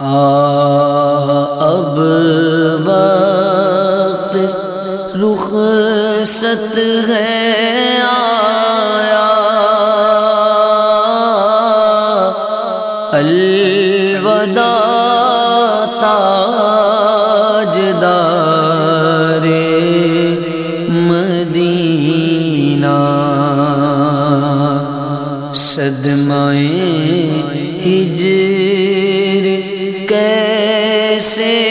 اب وقت رخ ست ہے آیا۔ الوداع تاج دار مدینہ۔ صدمائیں ہجر ser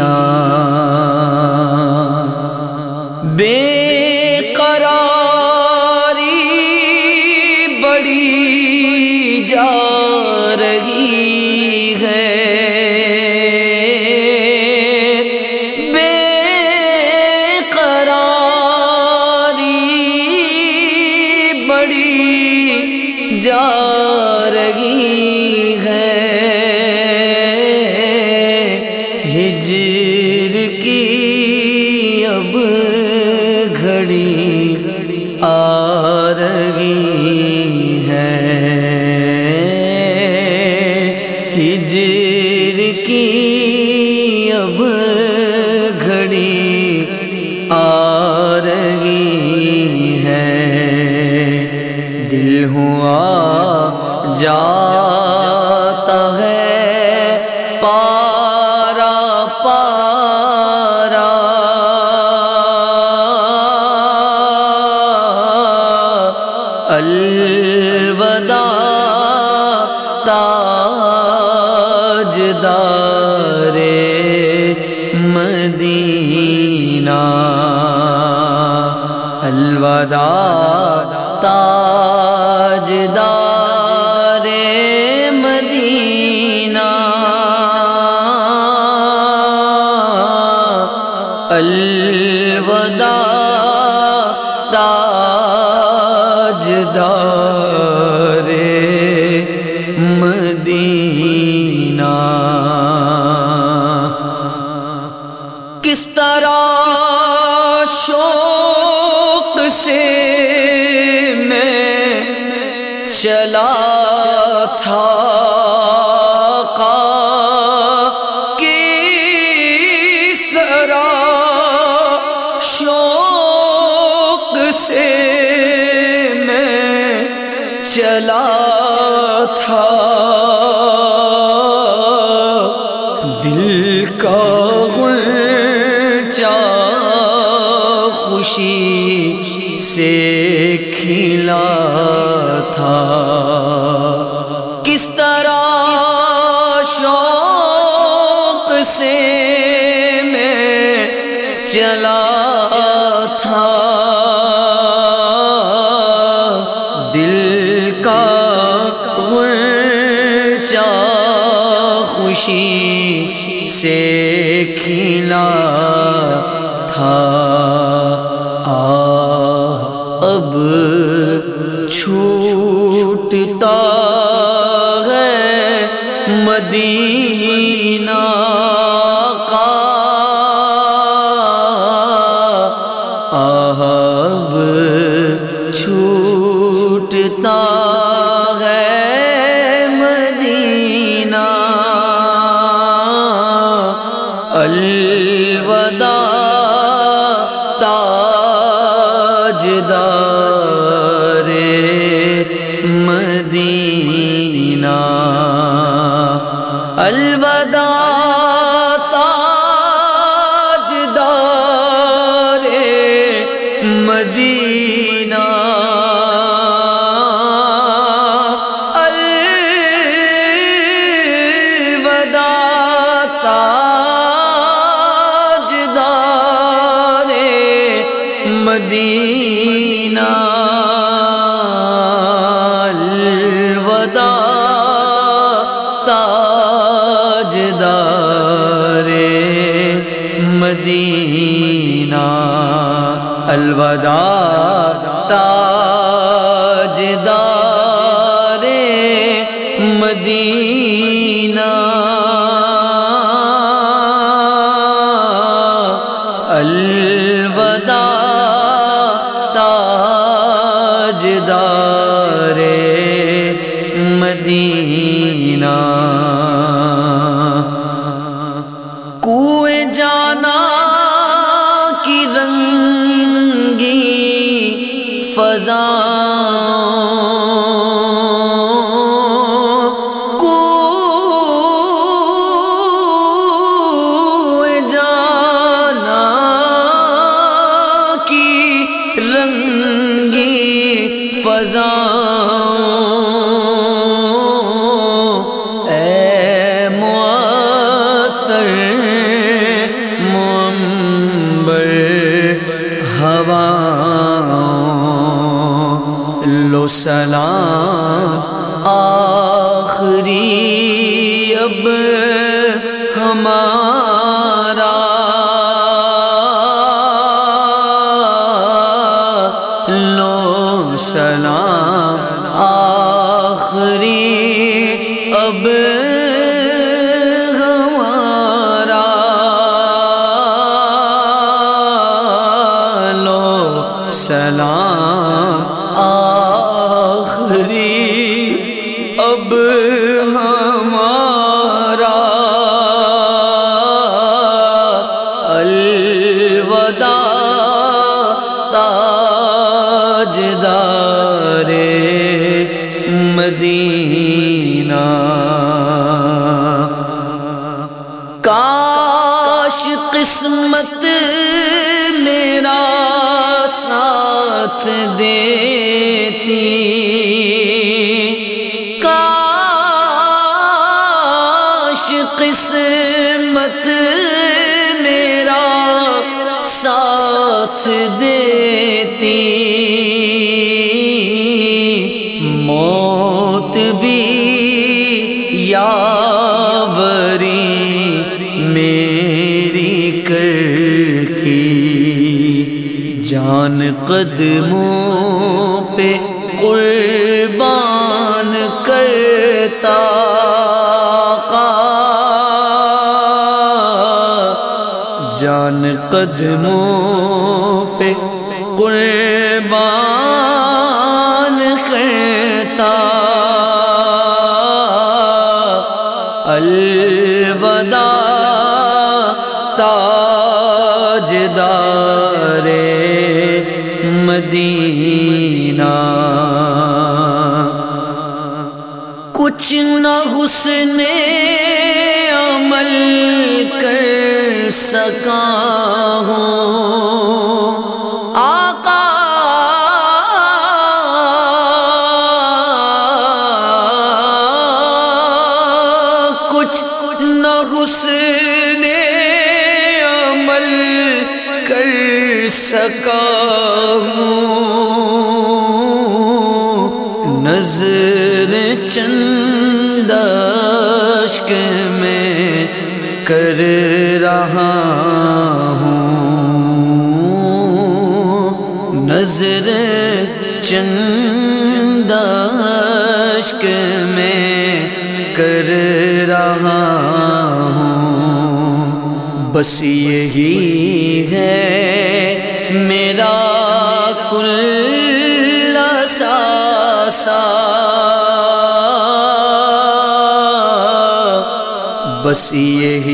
مدینہ بے قراری بڑی جا رہی ہے۔ بے قراری بڑی جا رہی ہے۔ گھڑی آ رہی ہے۔ دل ہوا جاتا ہے پارا پارا۔ الوداع خدا تاجدار مدینہ۔ اللہ چلا تھا کس طرح شوق سے میں چلا تھا؟ دل کا غنچہ خوشی کس طرح شوق سے میں چلا تھا۔ دل کا غنچہ خوشی سے کھلا تھا۔ مدینہ کا آہ چھوٹتا ہے مدینہ۔ الوداع تاج مدینہ الوداع تاجدار مدینہ۔ الوداع تاجدار مدینہ۔ فضا اے معطر ہوا لو سلام۔ آخری اب قسمت میرا ساتھ دیتی۔ کاش قسمت میرا ساتھ دیتی جان قدموں پہ قربان کرتا جان قدموں پہ قربان کچھ نہ حسن عمل کر سکا۔ میں کر رہا ہوں۔ نظر چند میں کر رہا ہوں۔ بس یہی ہے میرا کل ساسا بس یہی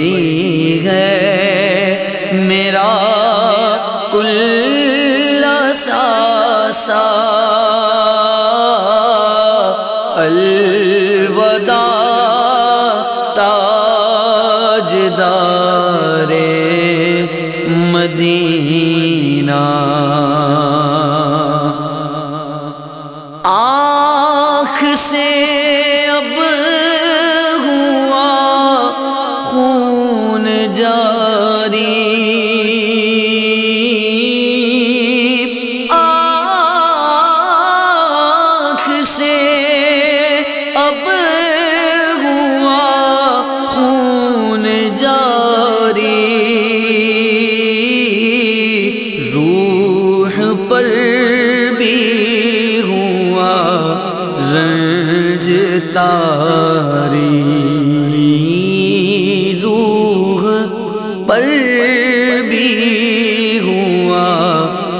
تاری روح پر بھی ہوا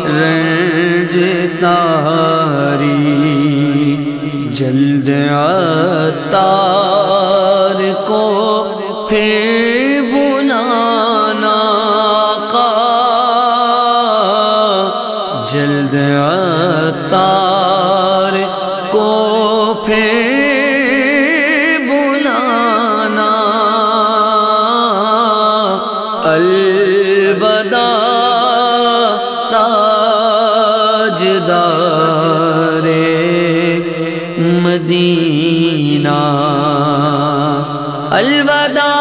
رنج تاری جلد تار کو پھر بلانا کا جلد تار الوداع